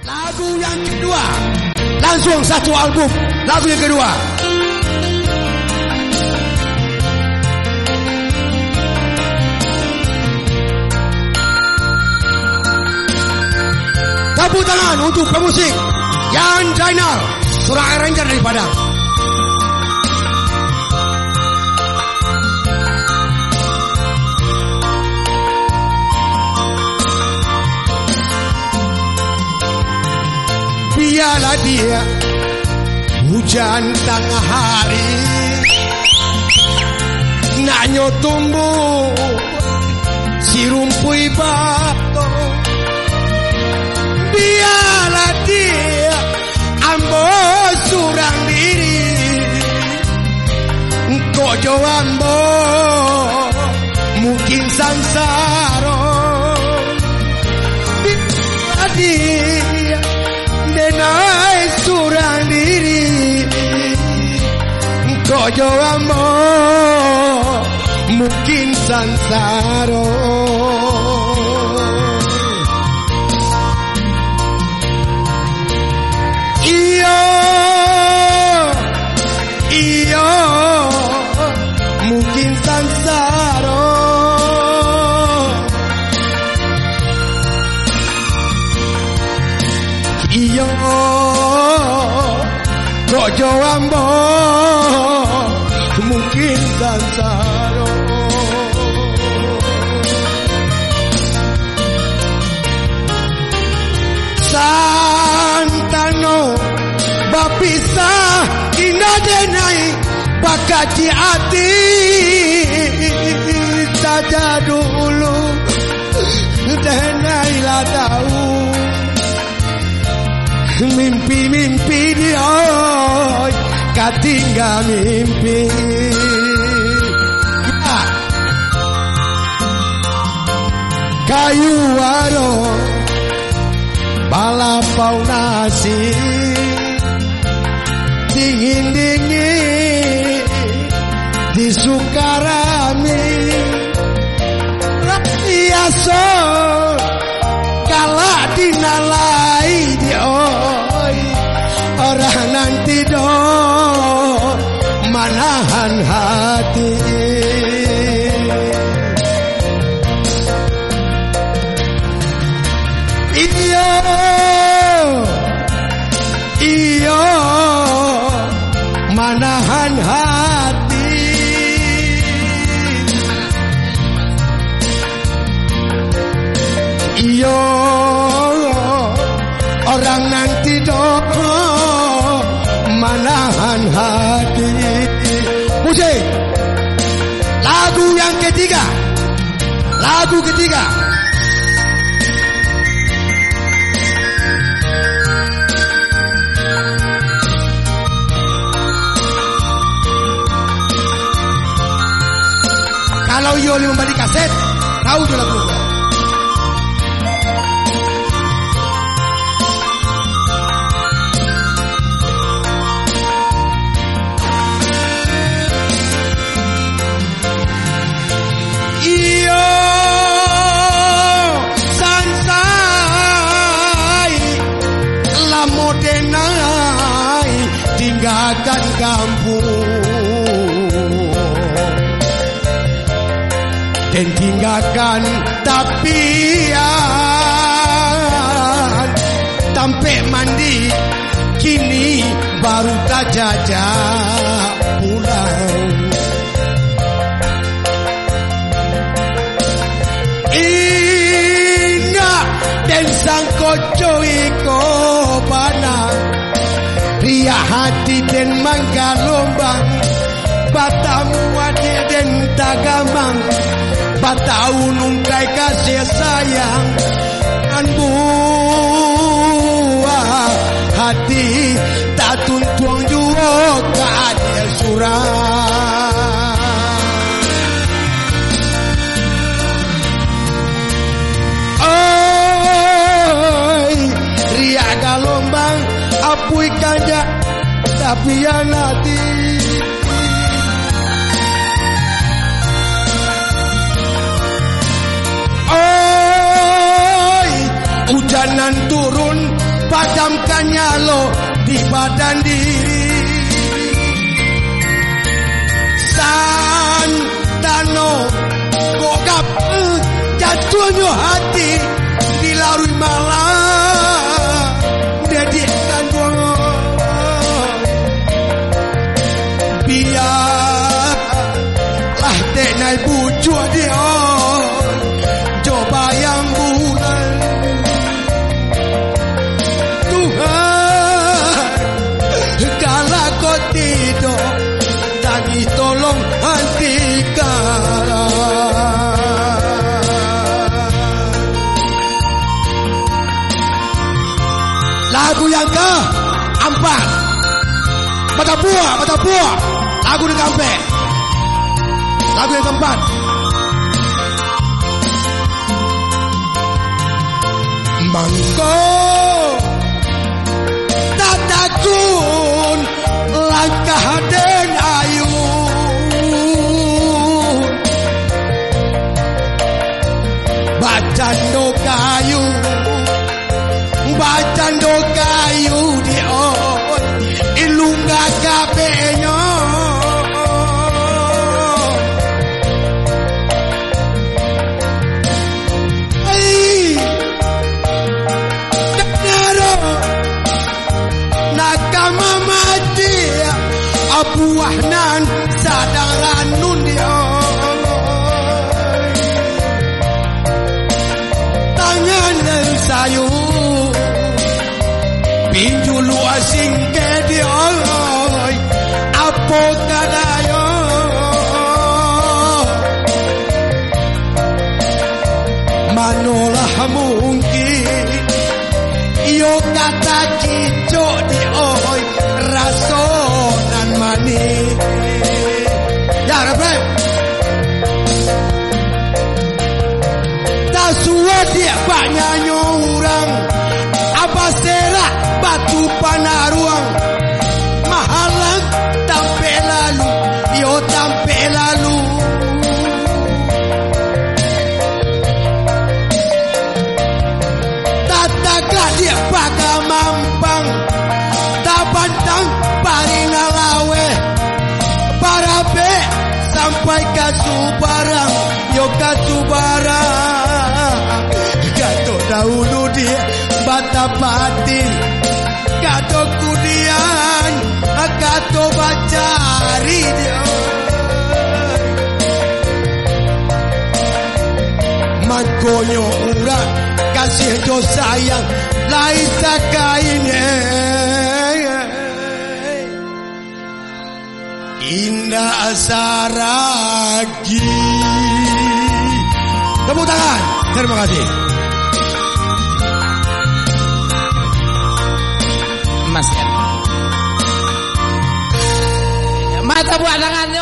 Lagu yang kedua. Langsung satu album. Lagu yang kedua. Tepuk tangan untuk pemusik Yan Jainal Surah Ranger dari Padang Biarlah dia. Hujan tengah hari. Nanyo tumbuh. Si rumpui batu Biarlah dia. Ambo surang diri. Kojo ambo Mungkin sansaro Kojo ambo Mungkin sansaro Iyo Iyo Mungkin sansaro Iyo Rojo ambo Santano Bapisa Indah denai Bakaci hati Saja dulu Denai lah tahu Mimpi-mimpi dia Katinggal mimpi ya. Kayu waro Balapau nasi Dingin-dingin Di Sukarami Biasa Kala dinalai dioi Orang nanti do Manahan hati Iyo Orang nanti dong Manahan hati. Musik Lagu yang ketiga. Lagu ketiga. Kalau Yoli membeli kaset Tahu tuh lagu dan tinggalkan tapian. Tampe mandi kini baru tak jajak pulang. Indah dan sang koco iko Ria hati dan mangga lombang. Batamu adil dan tagamang Batau nungkai kasih sayang. Dan buah hati Tak tuntuang juga keadil surang Oi, ria galombang apui kanja tapi ya nanti Hujanan turun Padamkannya lo di badan diri. San Dano Gogap eh, Jatuhnya hati Dilarui malam Lagu yang ke? Empat Mata buah Mata buah Lagu di kampe Lagu yang keempat. Mangko Abuahnan Sadang ranun dia Tangan dan sayu Pinju lu asing ke dia Apa kadayo Manolah mungkin dia banyak orang Apa serah batu panaruang? Mahalang tampe lalu Yo tampe lalu. Tataga dia pakai mampang? Tak pantang paling lawe Parabe sampai ke Subarang Yo ke Subarang. Gato dahulu dia bata batin Gato kudian Gato bacari dia. Magonyo urang kasih do sayang lain sakaine Indah Saragi. Tepuk tangan. Terima kasih farmacia. Mata pues, buat tangannya